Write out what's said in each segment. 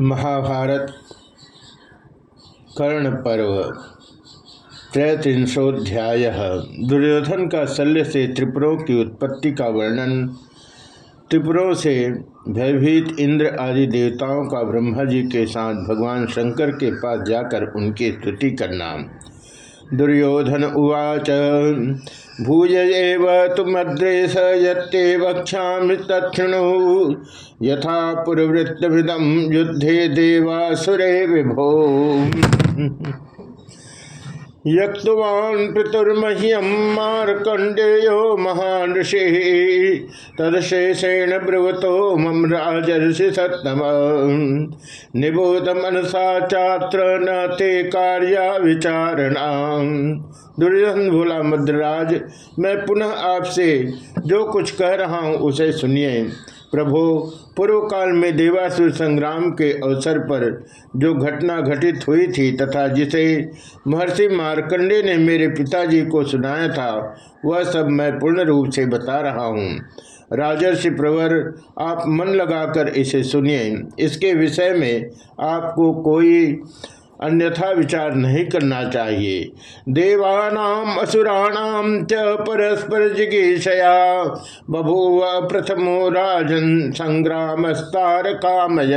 महाभारत कर्ण पर्व त्रैत्रिंशोध्याय दुर्योधन का शल्य से त्रिपुरों की उत्पत्ति का वर्णन, त्रिपुरों से भयभीत इंद्र आदि देवताओं का ब्रह्मा जी के साथ भगवान शंकर के पास जाकर उनकी स्तुति करना। दुर्योधन उवाच भूज एव तुमद्रेश यत्ते वक्षा तत्णु यथा पुरवृत्तभिदं युद्धे देवासुरे विभो। यक्तवान् पितुर्मह्यं मार्कण्डेयो महान् ऋषिः तदशेषेण ब्रुवतो मम राजर्षि सत्तम। निबोध मनसा चात्र न ते कार्या विचारणा दुर्योधन भोला मद्रराज मैं पुनः आपसे जो कुछ कह रहा हूँ उसे सुनिए। प्रभो पूर्व काल में देवासुर संग्राम के अवसर पर जो घटना घटित हुई थी तथा जिसे महर्षि मार्कंडे ने मेरे पिताजी को सुनाया था, वह सब मैं पूर्ण रूप से बता रहा हूँ। राजर्षि प्रवर, आप मन लगाकर इसे सुनिए। इसके विषय में आपको कोई अन्यथा विचार नहीं करना चाहिए। देवानाम, असुराणाम च परस्पर जिगीषया। बभूव प्रथमो राजन संग्राम कामय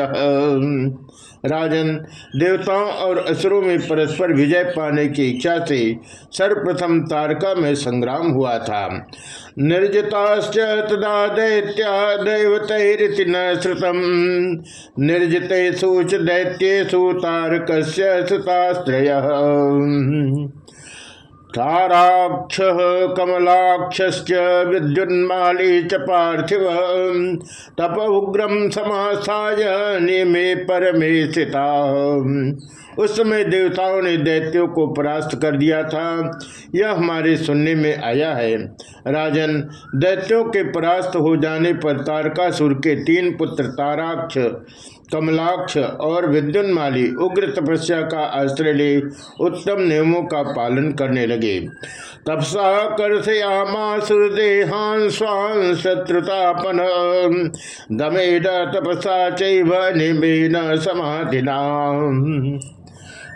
राजन, देवताओं और असुरों में परस्पर विजय पाने की इच्छा से सर्वप्रथम तारका में संग्राम हुआ था। निर्जिताश्च तदा दैत्या दैवत न श्रुतम। निर्जितेषु च दैत्येषु तारकस्य सुतास्त्रय ताराक्ष कमलाक्ष विद्युन्माली च पार्थिव। तप उग्रम समासाय नियमे परमे स्थिता उस समय देवताओं ने दैत्यों को परास्त कर दिया था। यह हमारे सुनने में आया है। राजन, दैत्यों के परास्त हो जाने पर तारकासुर के तीन पुत्र ताराक्ष कमलाक्ष और विद्युन्माली उग्र तपस्या का आश्रय ले उत्तम नियमों का पालन करने लगे। तपसा कर्षयामासुदेहान स्वान शत्रुतापन। दमेड तपसा चैव समाधि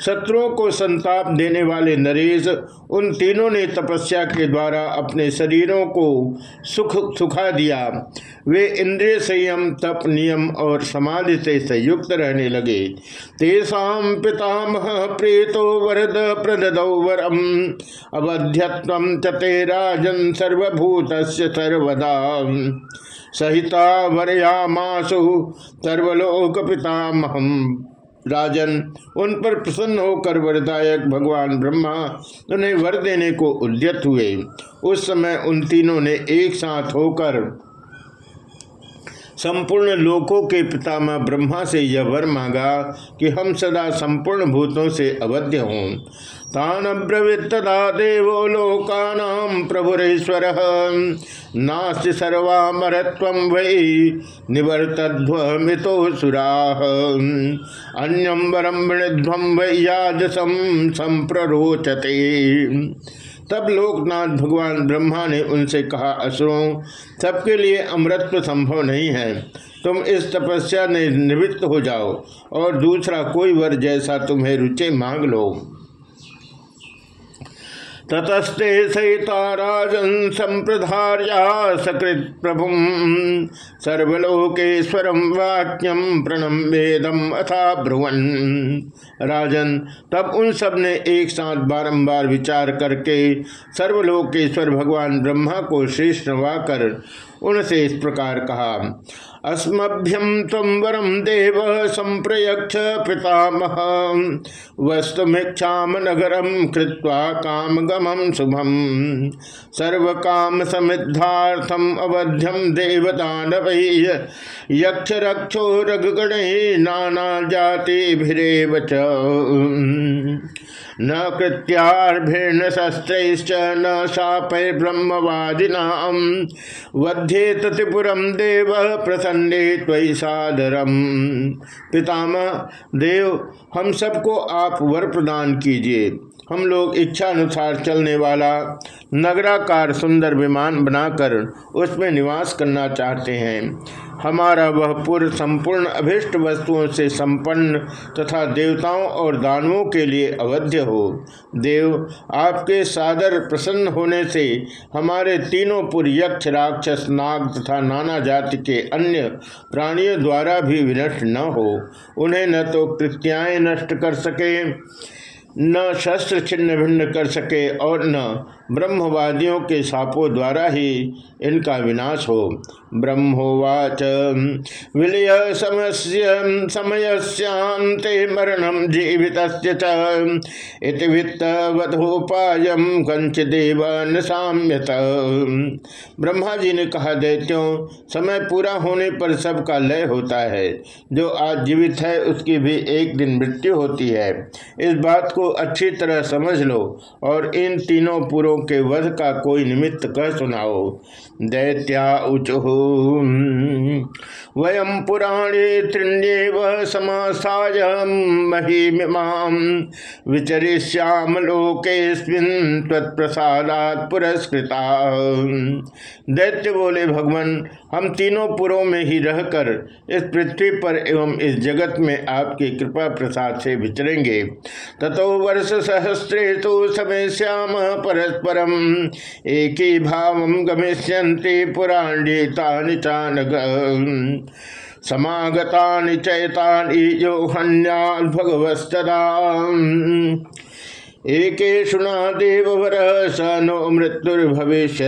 शत्रुओं को संताप देने वाले नरेश उन तीनों ने तपस्या के द्वारा अपने शरीरों को सुख सुखा दिया। वे इंद्रिय संयम, तप नियम और समाधि से संयुक्त रहने लगे। तेषाम पितामह प्रेतो वरद प्रददौ वरम। अवध्यत्व चते राजन सर्वभूत सर्वदा। सहिता वरयामासु सर्वलोक पितामहम राजन, उन पर प्रसन्न होकर वरदायक भगवान ब्रह्मा उन्हें वर देने को उद्यत हुए। उस समय उन तीनों ने एक साथ होकर संपूर्ण लोकों के पितामह ब्रह्मा से यह वर मांगा कि हम सदा संपूर्ण भूतों से अवध्य हों। तान ब्रवीतदा देवो लोकानाम प्रभुरेश्वर। नास्ति सर्वामरत्व वै निवर्तध्वमितो सुरा। अन्यम वरम वृणध्वम वैयाजसम संप्ररोचते तब लोकनाथ भगवान ब्रह्मा ने उनसे कहा, असुरों, सबके लिए अमृत्व संभव नहीं है। तुम इस तपस्या ने निवृत्त हो जाओ और दूसरा कोई वर जैसा तुम्हें रुचे मांग लो। ततस्ते सहिता राजन संप्रधार्या सकृत प्रभु सर्वलोकेश्वर वाक्यम प्रणम वेदम अथा ब्रुवन। राजन, तब उन सबने एक साथ बारंबार विचार करके सर्वलोकेश्वर भगवान ब्रह्मा को श्रेष्ठ नवाकर उनसे इस प्रकार कहा अस्मभ्यम तम वरम देव संप्रयक्ष पितामह। वस्तुमीक्षा नगरम कृत्वा काम गमम शुभम सर्व काम समिद्धार्थम अवध्यम देवदानव। यक्ष रक्षो रघुगण नाना जाति भिरेव न कृत्याभिर्न शस्त्रैश्च न शापैर्ब्रह्मवादिना वध्ये त्रिपुरम देव प्रसन्ने त्वयि सादरम। पितामह, देव, हम सबको आप वर प्रदान कीजिए। हम लोग इच्छा अनुसार चलने वाला नगराकार सुंदर विमान बनाकर उसमें निवास करना चाहते हैं। हमारा वह पुर संपूर्ण अभिष्ट वस्तुओं से संपन्न तथा देवताओं और दानवों के लिए अवध्य हो। देव, आपके सादर प्रसन्न होने से हमारे तीनों पुर यक्ष, राक्षस, नाग तथा नाना जाति के अन्य प्राणियों द्वारा भी विनष्ट न हो। उन्हें न तो कृत्याएँ नष्ट कर सके। न शस्त्र छिन्न भिन्न कर सके और न ब्रह्मवादियों के सापों द्वारा ही इनका विनाश हो। ब्रह्मोवाच, विलय समय श्यांते मरणम जीवित वधोपाय कंचदेव साम्यत। ब्रह्मा जी ने कहा, दैत्यों, समय पूरा होने पर सबका लय होता है। जो आज जीवित है, उसकी भी एक दिन मृत्यु होती है। इस बात को अच्छी तरह समझ लो और इन तीनों पुरों के वध का कोई निमित्त कह सुनाओ। दैत्या उचु वयम पुराणे तृण्येव समासाय महिमाम विचरिष्याम लोकेस्मिन् तत्प्रसादात पुरस्कृता। दैत्य बोले, भगवान, हम तीनों पुरों में ही रहकर इस पृथ्वी पर एवं इस जगत में आपकी कृपा प्रसाद से विचरेंगे। ततो वर्ष सहस्रे तो समय श्याम परस्परम एक ही भाव गमिष्यन्ति पुराणीता चानग। समागता चैता जो हन्या भगवस्तदा एकेशुना देववर स नो मृत्युर्भविष्य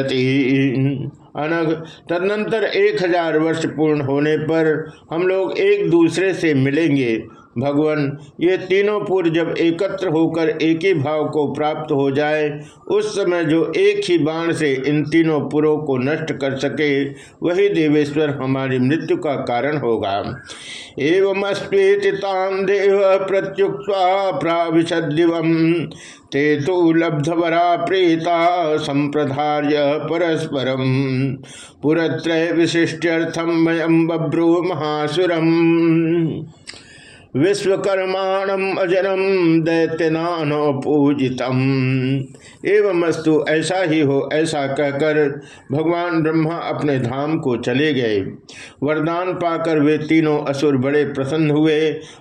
अनग तदनंतर एक हज़ार वर्ष पूर्ण होने पर हम लोग एक दूसरे से मिलेंगे। भगवान, ये तीनों पुर जब एकत्र होकर एक ही भाव को प्राप्त हो जाए, उस समय जो एक ही बाण से इन तीनों पुरों को नष्ट कर सके, वही देवेश्वर हमारी मृत्यु का कारण होगा। एवं अस्वेतितान देव प्रत्युक्ता प्राविशदिव ते तो लब्धवरा प्रेता संप्रधार्य परस्परम। पुरत्रय विशिष्ट्यर्थम वयम बभ्रू महासुरम। विश्वकर्माणम अजनम दैत्यनानो पूजितम। एवं वस्तु ऐसा ही हो, ऐसा कहकर भगवान ब्रह्मा अपने धाम को चले गए। वरदान पाकर वे तीनों असुर बड़े प्रसन्न हुए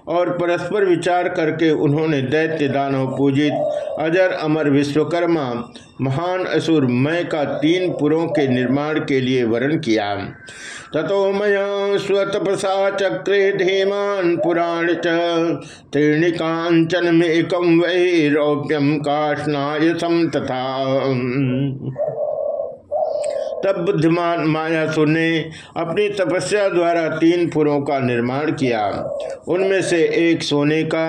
और परस्पर विचार करके उन्होंने दैत्य दानव पूजित, अजर अमर विश्वकर्मा, महान असुर मय का तीन पुरों के निर्माण के लिए वर्ण किया। ततो मया स्वतपसा चक्रे धीमान पुराण त्रीणि कांचन मेकम वै रौप्यम काष्णायसम तथा। तब बुद्धिमान मायासुर ने अपनी तपस्या द्वारा तीन पुरों का निर्माण किया। उनमें से एक सोने का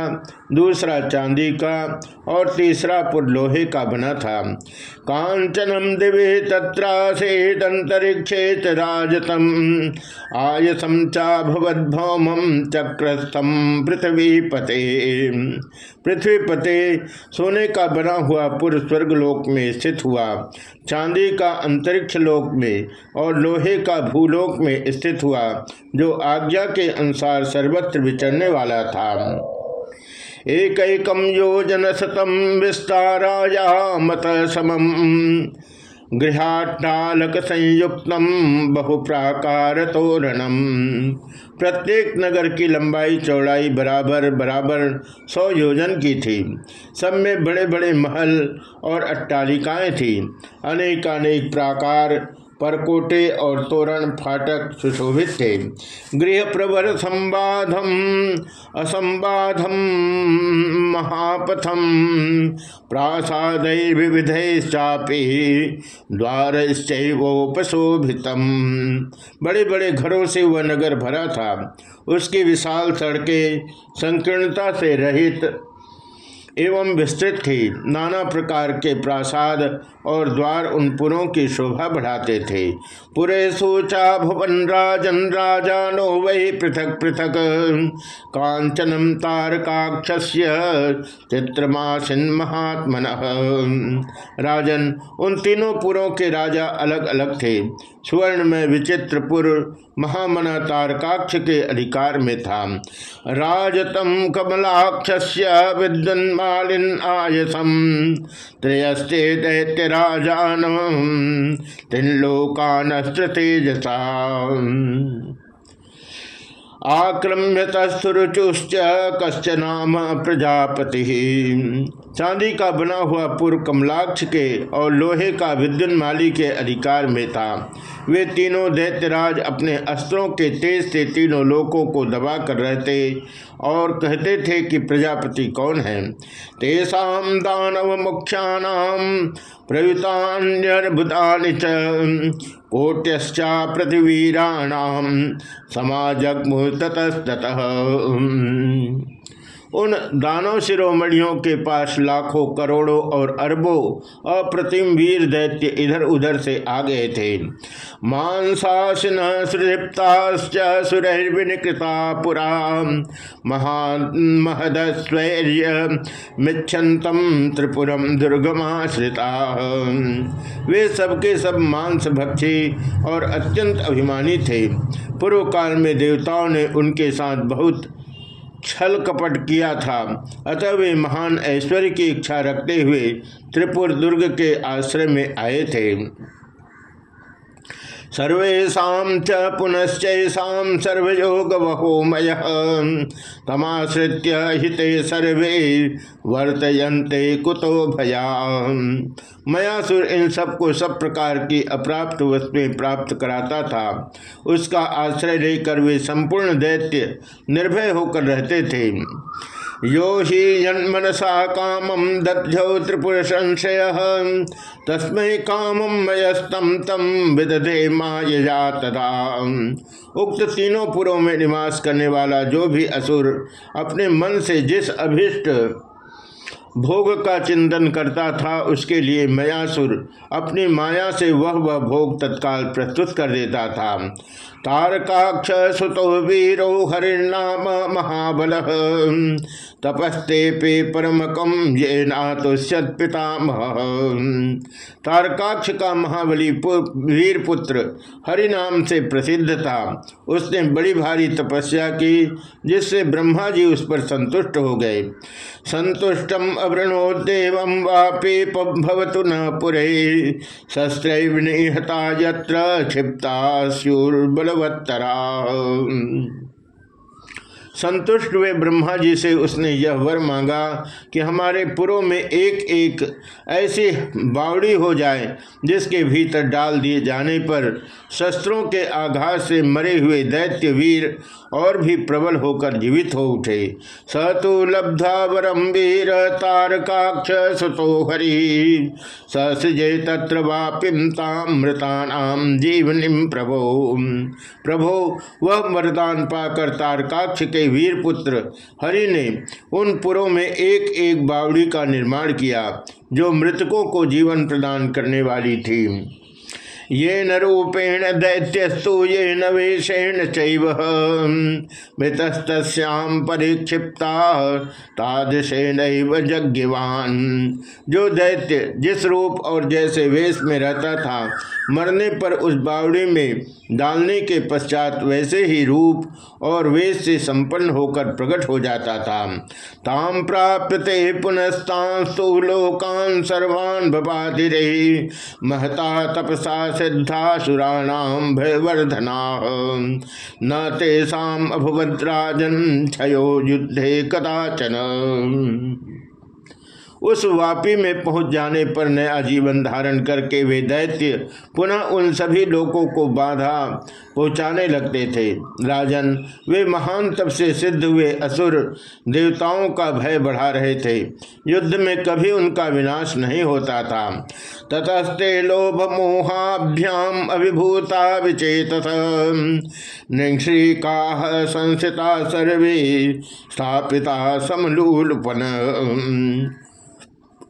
दूसरा चांदी का और तीसरा पुर लोहे का बना था। कांचनम दिवे तत्रासेतंतरिक्षे राजतम, आयसम चा भवद्भौम चक्रस्थम पृथ्वी पते पृथ्वी पते सोने का बना हुआ पुर स्वर्गलोक में स्थित हुआ। चांदी का अंतरिक्ष लोक में और लोहे का भूलोक में स्थित हुआ, जो आज्ञा के अनुसार सर्वत्र विचरने वाला था। एक योजन शतम विस्ताराया मत समम गृहाटालक संयुक्त बहुप्राकार तोरणम प्रत्येक नगर की लंबाई चौड़ाई बराबर बराबर सौ योजन की थी। सब में बड़े बड़े महल और अट्टालिकाएँ थी। अनेकानेक प्राकार परकोटे और तोरण फाटक सुशोभित थे। गृह प्रवर संबाधम असंबाधम महापथम प्रासाद विविध चापी द्वारोपशोभितम बड़े बड़े घरों से वह नगर भरा था। उसकी विशाल सड़कें संकीर्णता से रहित एवं विस्तृत थी। नाना प्रकार के प्रासाद और द्वार उन पुरों की शोभा बढ़ाते थे। पुरे सोचा, भुवन राजन राजानो वही पृथक पृथक। कांचनम तारकाक्ष चित्रमासिन महात्मन। राजन, उन तीनों पुरों के राजा अलग अलग थे। सुवर्ण में विचित्रपुर महामना तारकाक्ष के अधिकार में था। राजतम कमलाक्ष विद्वन्मालिन आयसम। त्रयस्ते दैत्य राजान तीन लोकानस्त्र तेजसा आक्रम्य तस्तुरुचुश्च कश्च नाम प्रजापति। चांदी का बना हुआ पूर्व कमलाक्ष के और लोहे का विद्युन माली के अधिकार में था। वे तीनों दैत्यराज अपने अस्त्रों के तेज से तीनों लोकों को दबा कर रहते और कहते थे कि प्रजापति कौन है? तेषा दानव मुख्यानाम प्रयुतान्यर्भुतानि च कोट्यश्चा पृथ्वीराणाम समाजग्मुह ततस्ततः उन दानव शिरोमणियों के पास लाखों करोड़ों और अरबों अप्रतिम वीर दैत्य इधर उधर से आ गए थे। मांसाशिन सुदीप्ताश्च सुरैर्विनिकृता पुरा महान महदस्वैर्य मिच्छन्तम त्रिपुरम दुर्गमाश्रिता। वे सबके सब मांस भक्षी और अत्यंत अभिमानी थे। पूर्व काल में देवताओं ने उनके साथ बहुत छल कपट किया था। अतः वे महान ऐश्वर्य की इच्छा रखते हुए त्रिपुर दुर्ग के आश्रय में आए थे। सर्वेशा च सर्वयोग वहोमय तमाश्रित्य हिते सर्वे वर्तयंते कुतो भया मयासुर इन सबको सब प्रकार की अप्राप्त वस्तुएँ प्राप्त कराता था। उसका आश्रय लेकर वे संपूर्ण दैत्य निर्भय होकर रहते थे। यो ही जन्मनसा कामम दध्यो त्रिपुर संशय तस्म कामम मयस्तम तम विदधे माया तदा। उक्त तीनों पुरों में निवास करने वाला जो भी असुर अपने मन से जिस अभिष्ट भोग का चिंतन करता था, उसके लिए मयासुर अपनी माया से वह वह भोग तत्काल प्रस्तुत कर देता था। तारकाक्ष सुतो वीरो हरिनाम महाबल। तपस्ते पे परमकम ये नातुष्यत पितामह तारकाक्ष का महाबली वीर पुत्र हरिनाम से प्रसिद्ध था। उसने बड़ी भारी तपस्या की, जिससे ब्रह्मा जी उस पर संतुष्ट हो गए। संतुष्टम अवृणोदेव वापे भवतु न पुरे। शस्त्रहता यत्र क्षिप्ता स्यूर्बलवत्तरा। संतुष्ट हुए ब्रह्मा जी से उसने यह वर मांगा कि हमारे पुरों में एक एक ऐसी बावड़ी हो जाए, जिसके भीतर डाल दिए जाने पर शस्त्रों के आघात से मरे हुए दैत्य वीर और भी प्रबल होकर जीवित हो उठे। स तो लब्धा वरम वीर तारकाक्ष सुतो हरि। सृजय तत्र वापिम तामृतानाम जीवनिम प्रभो। प्रभो, वह वरदान पाकर तारकाक्ष के वीर पुत्र हरि ने उन पुरों में एक एक बावड़ी का निर्माण किया, जो मृतकों को जीवन प्रदान करने वाली थी। ये न रूपेण दैत्यस्तु, ये न वेशेण परिक्षिप्ता तादृशेन जज्ञवान जो दैत्य जिस रूप और जैसे वेश में रहता था मरने पर उस बावड़ी में डालने के पश्चात वैसे ही रूप और वेश से संपन्न होकर प्रकट हो जाता था। ताम प्राप्त पुनस्तांस्तु लोकान सर्वान रही। महता तपसा सिद्धासुराणाम भयवर्धना। न तेषाम अभवद्राजन क्षयो युद्धे कदाचन। उस वापी में पहुँच जाने पर नया जीवन धारण करके वे दैत्य पुनः उन सभी लोगों को बाधा पहुँचाने लगते थे। राजन, वे महान तप से सिद्ध हुए असुर देवताओं का भय बढ़ा रहे थे। युद्ध में कभी उनका विनाश नहीं होता था। ततस्ते लोभ मोहाभ्याम अभिभूता विचेत संस्थिता सर्वे स्थापिता समलूलपन।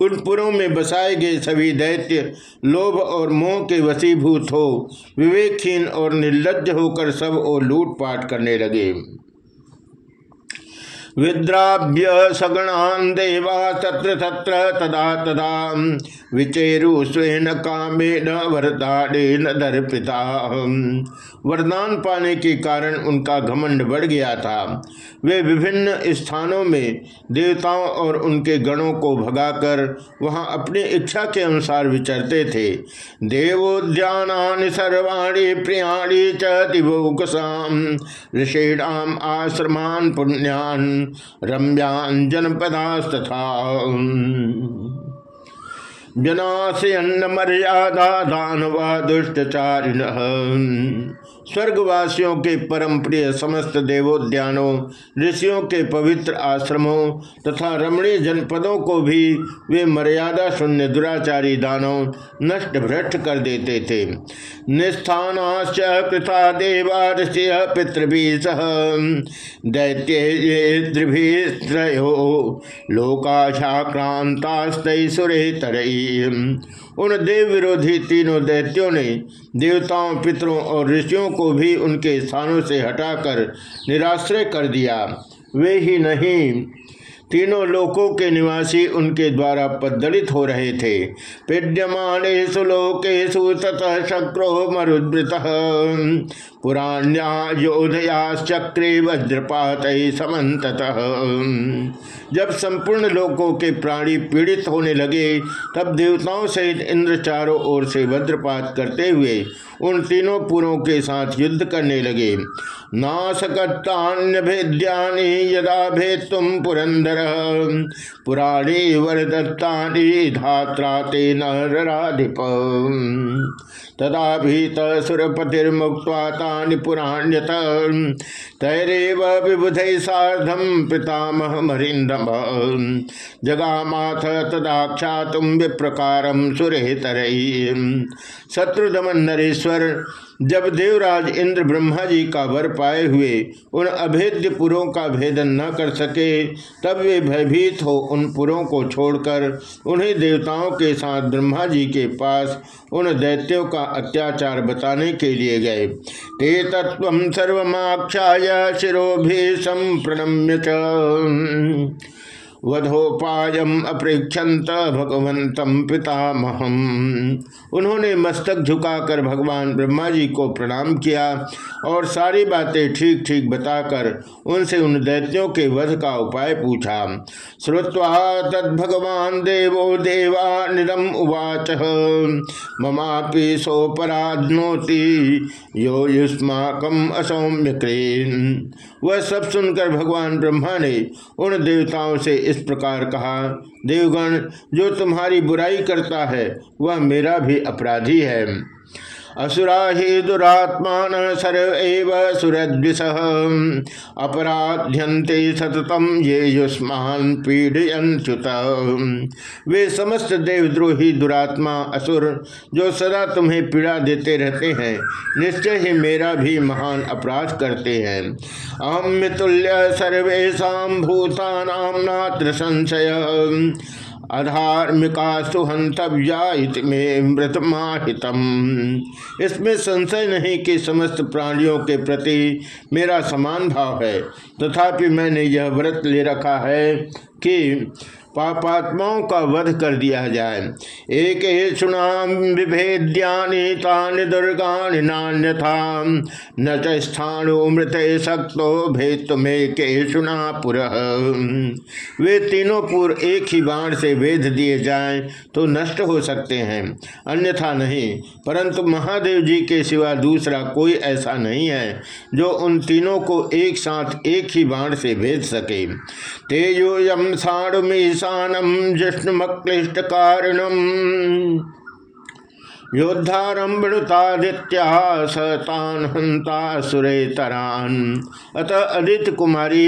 उन पुरों में बसाए गए सभी दैत्य लोभ और मोह के वसीभूत हो। विवेकहीन और निर्लज होकर सब और लूटपाट करने लगे। विद्राभ्य सगणान देवा तत्र तत्र तदा तदा विचेरु स्वेन कामे न वरदाने न दर्पिता। वरदान पाने के कारण उनका घमंड बढ़ गया था। वे विभिन्न स्थानों में देवताओं और उनके गणों को भगाकर वहाँ अपनी इच्छा के अनुसार विचरते थे। देवोद्यान सर्वाणी प्रियाणी च दिवोकसाम ऋषिणाम आश्रमान पुण्यान रम्यान जनपदास्तथा जनाशयन्न मर्यादा दानवा दुष्टचारिण स्वर्गवासियों के परम प्रिय समस्त देवोद्यानों, ऋषियों के पवित्र आश्रमों तथा रमणीय जनपदों को भी वे मर्यादा शून्य दुराचारी दानव नष्ट भ्रष्ट कर देते थे। निस्थानाश्च कृता देवा ऋषि पितृभि सह दैत्येभ्रयो लोकाशाक्रांतास्त सुरे तरई उन देव विरोधी तीनों दैत्यों ने देवताओं, पितरों और ऋषियों को भी उनके स्थानों से हटाकर निराश्रय कर दिया। वे ही नहीं, तीनों लोकों के निवासी उनके द्वारा पदलित हो रहे थे। पीड्यमाणेशु लोकेशु ततः शक्रो मरुद्वृत पुराण्या योधयाश्चक्रे वज्रपात समत जब संपूर्ण लोकों के प्राणी पीड़ित होने लगे, तब देवताओं सहित इंद्र चारों ओर से वज्रपात करते हुए उन तीनों पुरों के साथ युद्ध करने लगे। नाशकत्तान्य भेद्यानि यदा भेद तुम पुरंदर, पुराणी वरदत्तानि धात्रा ते नाधिप तदा भीत सुरपतिर्मुक्ता तानि पुराण्यत तैरेव विबुध साधम पितामह मरिंदम जगामाथ तदाक्षा तुम विप्रकारम सुरेतरई शत्रुदमन नरेश्वर, जब देवराज इंद्र ब्रह्मा जी का वर पाए हुए उन अभेद्य पुरों का भेदन न कर सके, तब वे भयभीत हो उन पुरों को छोड़कर उन्हें देवताओं के साथ ब्रह्मा जी के पास उन दैत्यों का अत्याचार बताने के लिए गए। ते तत्व सर्वमाक्षा शिरो भी संप्रणम्य वधोपायम अप्रेक्षंत भगवंतम पितामहम। उन्होंने मस्तक झुकाकर भगवान ब्रह्मा जी को प्रणाम किया और सारी बातें ठीक ठीक बताकर उनसे उन दैत्यों के वध का उपाय पूछा। श्रुवा तद्भगवान देवो देवा निरम उवाच। ममापि सोपराधनोति, यो युष्माकम असौम्य क्रेन वह सब सुनकर भगवान ब्रह्मा ने उन देवताओं से प्रकार कहा देवगण जो तुम्हारी बुराई करता है वह मेरा भी अपराधी है। असुरा ही दुरात्मान सर्व सुरद्विष। अपराध्यंते सततम ये युष्मान पीड़यंच्युत वे समस्त देवद्रोही दुरात्मा असुर, जो सदा तुम्हें पीड़ा देते रहते हैं, निश्चय ही मेरा भी महान अपराध करते हैं। अहम्यतुल्य सर्वेशा भूतानाम नात्र संशय। अधार्मिका सुहंतव्या में मृतमाहितम। इसमें संशय नहीं कि समस्त प्राणियों के प्रति मेरा समान भाव है, तथापि मैंने यह व्रत ले रखा है कि पापात्माओं का वध कर दिया जाए। एक सुनाम विभेद्यानि नान्यथा न शक्तो भेद तुम्हें सुनापुर वे तीनों पुर एक ही बाण से वेद दिए जाएँ तो नष्ट हो सकते हैं। अन्यथा नहीं, परंतु महादेव जी के सिवा दूसरा कोई ऐसा नहीं है जो उन तीनों को एक साथ एक ही बाण से भेज सके। तेजो यम ईशानम जिष्णुमक्लिष्ट कारणम योद्धारंभणुतादित्या सतान हंता सुरेतरान। अतः अदित्य कुमारी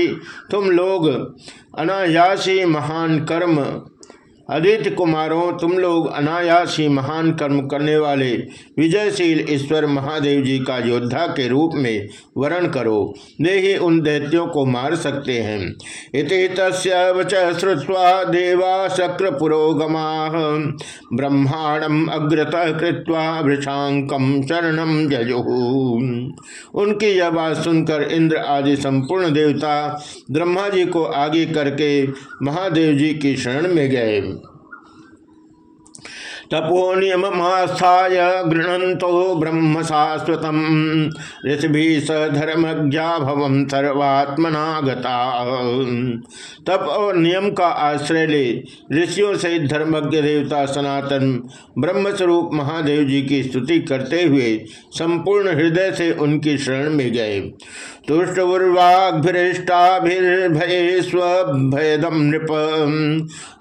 तुम लोग अनायासी महान कर्म आदित्य कुमारों, तुम लोग अनायास ही महान कर्म करने वाले विजयशील ईश्वर महादेव जी का योद्धा के रूप में वर्ण करो। वे ही उन दैत्यों को मार सकते हैं। इति तस्वच श्रुवा देवा शक्र पुरोगमा। ब्रह्मांडम अग्रत कृत्वा वृषांकम शरणम जयु उनकी यह बात सुनकर इंद्र आदि संपूर्ण देवता ब्रह्मा जी को आगे करके महादेव जी की शरण में गए। तपो नियम गृहंतो ब्रह्म शाश्वत ऋषि स धर्मज्ञा भव सर्वात्मनागता। तप और नियम का आश्रय ले ऋषियों सहित धर्मज्ञ देवता सनातन ब्रह्मस्वरूप महादेव जी की स्तुति करते हुए संपूर्ण हृदय से उनकी शरण में गए। तुष्टुर्वाग्भिष्टाभिर्भये स्वभयदम नृप।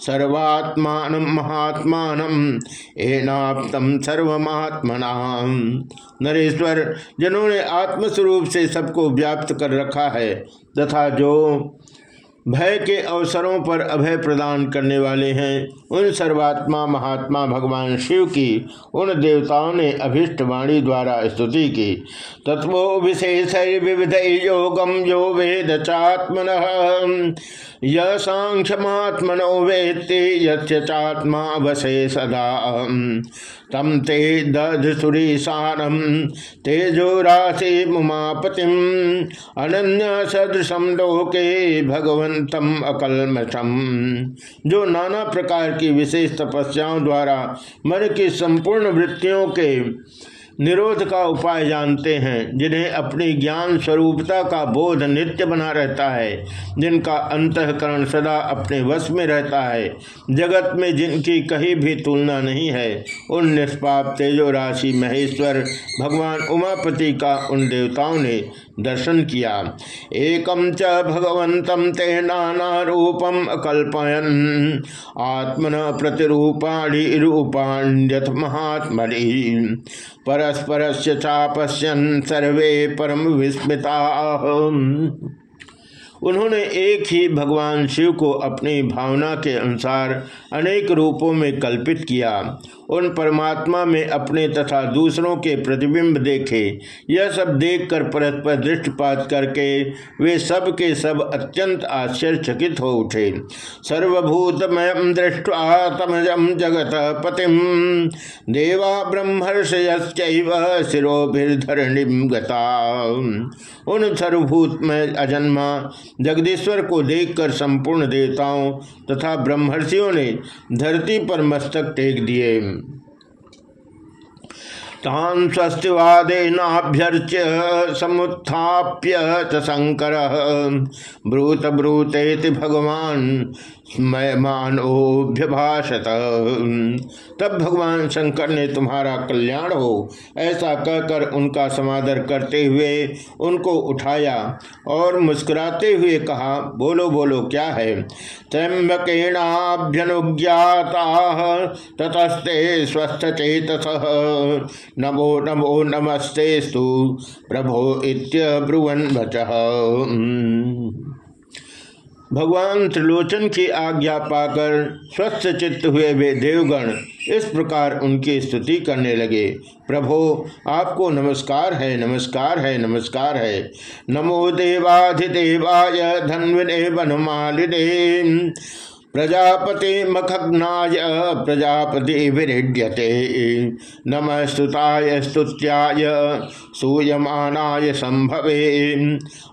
सर्वात्मान महात्मान एनाप्तम सर्वमात्मना। नरेश्वर, जिन्होंने आत्मस्वरूप से सबको व्याप्त कर रखा है, तथा जो भय के अवसरों पर अभय प्रदान करने वाले हैं। उन सर्वात्मा महात्मा भगवान शिव की, उन देवताओं ने अभिष्ट वाणी द्वारा स्तुति की। तत्वो विशेष विविध योगम यो वेद चात्मन। यख्यमात्मनो वेत्ति यत्मा वसे सदा। तम ते दधुरीशानम तेजो राशि मुमापतिम अनन्य सदृशम लोके भगवंतम अकलमठम जो नाना प्रकार की विशेष तपस्याओं द्वारा मन की संपूर्ण वृत्तियों के निरोध का उपाय जानते हैं, जिन्हें अपनी ज्ञान स्वरूपता का बोध नित्य बना रहता है, जिनका अंतकरण सदा अपने वश में रहता है। जगत में जिनकी कहीं भी तुलना नहीं है, उन निष्पाप तेजो राशि महेश्वर, भगवान उमापति का उन देवताओं ने दर्शन किया। एकम च भगवंतम ते नाना रूपम अकल्पयन आत्मन प्रतिरूपाणी रूपाण्यथ महात्मनि। परस्पर चापश्यन सर्वे परम विस्मिता। उन्होंने एक ही भगवान शिव को अपनी भावना के अनुसार अनेक रूपों में कल्पित किया। उन परमात्मा में अपने तथा दूसरों के प्रतिबिंब देखे। यह सब देखकर परस्पर दृष्टिपात करके वे सब के सब अत्यंत आश्चर्यचकित हो उठे। सर्वभूतमय दृष्टवा तमजम जगत पतिम देवा ब्रह्मर्षयश्चैव शिरोभिर्धरणिम गता। उन सर्वभूत में अजन्मा जगदीश्वर को देखकर संपूर्ण देवताओं तथा ब्रह्मर्षियों ने धरती पर मस्तक टेक दिए। तान स्वस्तिवादेनाभ्यर्च्य समुत्थाप्य शंकर ब्रूत ब्रूते भगवान मानोभ्यभाषत तब भगवान शंकर ने तुम्हारा कल्याण हो, ऐसा कहकर उनका समादर करते हुए उनको उठाया और मुस्कुराते हुए कहा, बोलो बोलो, क्या है? त्र्यंबकेणाभ्यनुज्ञाता, ततस्ते स्वस्थ चेतस नमो नमो नमस्ते प्रभो इत्य ब्रुवन बच भगवान त्रिलोचन की आज्ञा पाकर स्वस्थ चित्त हुए वे देवगण इस प्रकार उनकी स्तुति करने लगे। प्रभो, आपको नमस्कार है नमस्कार है नमस्कार है। नमो देवाधिदेवाय धन्विने वनमालिने। प्रजापति मखग्नाय, प्रजापति विरीड्यते। नम स्तुताय, स्तुत्याय, सूयमानाय संभवे।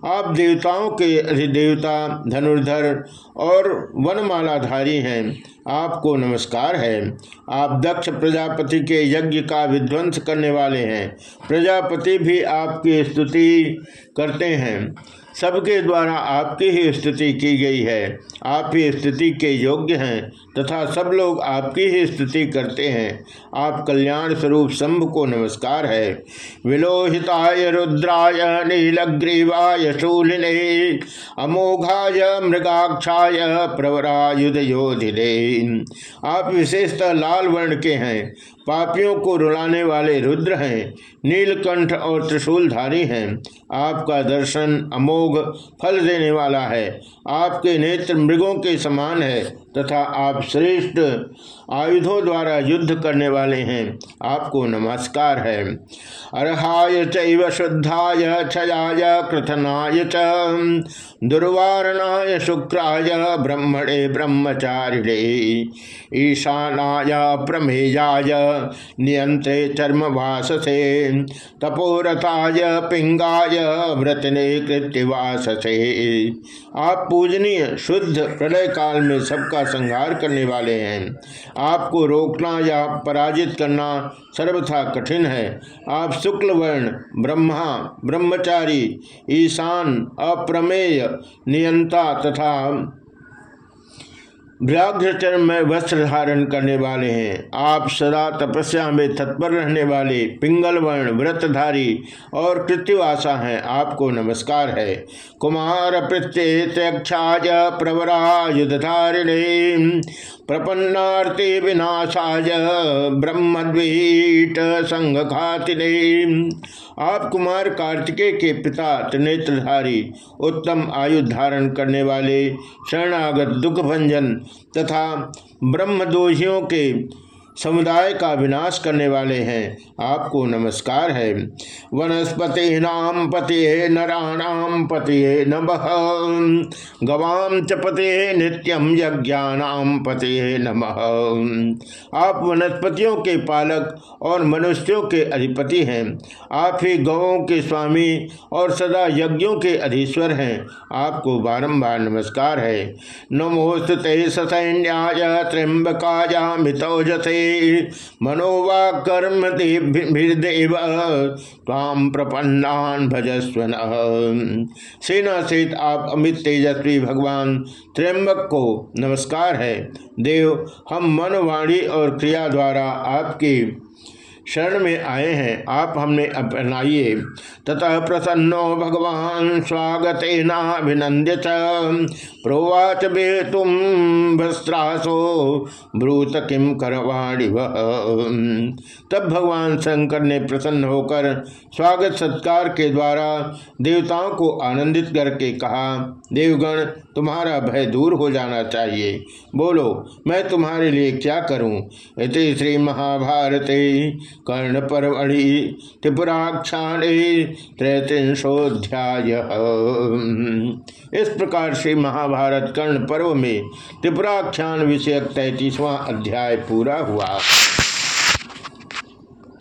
आप देवताओं के अधिदेवता धनुर्धर और वनमालाधारी हैं, आपको नमस्कार है। आप दक्ष प्रजापति के यज्ञ का विध्वंस करने वाले हैं। प्रजापति भी आपकी स्तुति करते हैं। सबके द्वारा आपकी ही स्तुति की गई है। आप ही स्तुति के योग्य हैं तथा सब लोग आपकी ही स्तुति करते हैं। आप कल्याण स्वरूप शंभ को नमस्कार है। विलोहिताय रुद्राय, नीलग्रीवाय, शूलिने, अमोघाय, मृगाक्षाय प्रवरायुध योधिले आप विशेषतः लाल वर्ण के हैं। पापियों को रुलाने वाले रुद्र हैं, नीलकंठ और त्रिशूलधारी हैं। आपका दर्शन अमोघ फल देने वाला है। आपके नेत्र मृगों के समान है तथा आप श्रेष्ठ आयुधों द्वारा युद्ध करने वाले हैं। आपको नमस्कार है। अर्हाय चैव शुद्धाय क्षयाय कृथनाय च। दुर्वारणाय शुक्राय ब्रह्मणे ब्रह्मचारिणे। ईशानाय प्रमेयाय नियंत्रे चर्मवाससे। तपोरताय पिंगाय व्रतने कृत्यवाससे आप पूजनीय शुद्ध प्रलय काल में सबका संहार करने वाले हैं। आपको रोकना या पराजित करना सर्वथा कठिन है। आप शुक्ल वर्ण ब्रह्मा, ब्रह्मचारी, ईशान, अप्रमेय, नियंता तथा व्याघ्र में वस्त्र धारण करने वाले हैं। आप सदा तपस्या में तत्पर रहने वाले पिंगल वर्ण व्रतधारी और कृत्युवासा हैं। आपको नमस्कार है। कुमार प्रत्यक्षाज प्रवरा युधारिणे प्रपन्नार्ति विनाशाय ब्रह्मद्वीट संघ आप कुमार कार्तिकेय के पिता त्रिनेत्रधारी, उत्तम आयु धारण करने वाले, शरणागत दुख भंजन तथा ब्रह्मदोषियों के समुदाय का विनाश करने वाले हैं। आपको नमस्कार है। वनस्पति नाम पति नराणाम पति नभ गवाम च पति नित्यम यज्ञानाम पति नम। आप वनस्पतियों के पालक और मनुष्यों के अधिपति हैं। आप ही गवों के स्वामी और सदा यज्ञों के अधीश्वर हैं। आपको बारंबार नमस्कार है। नमोस्तुते सैन्याय त्र्यंबकाया मितौजसे मनोवा कर्म देव ताम प्रपन्नान भजस्वन सेना सहित आप अमित तेजस्वी भगवान त्र्यंबक को नमस्कार है। देव, हम मन वाणी और क्रिया द्वारा आपकी शरण में आए हैं। आप हमने अपनाइए। ततः प्रसन्नो भगवान स्वागत नाभिनंद्य प्रोवाच बे तुम भस्त्रासो, ब्रूत किम करवाणी वह तब भगवान शंकर ने प्रसन्न होकर स्वागत सत्कार के द्वारा देवताओं को आनंदित करके कहा, देवगण तुम्हारा भय दूर हो जाना चाहिए। बोलो, मैं तुम्हारे लिए क्या करूँ? इति श्री महाभारते कर्ण परवणि त्रिपुराख्याने त्रैत्रिंशोध्याय इस प्रकार से महाभारत कर्ण पर्व में त्रिपुराख्यान विषयक तैतीसवां अध्याय पूरा हुआ।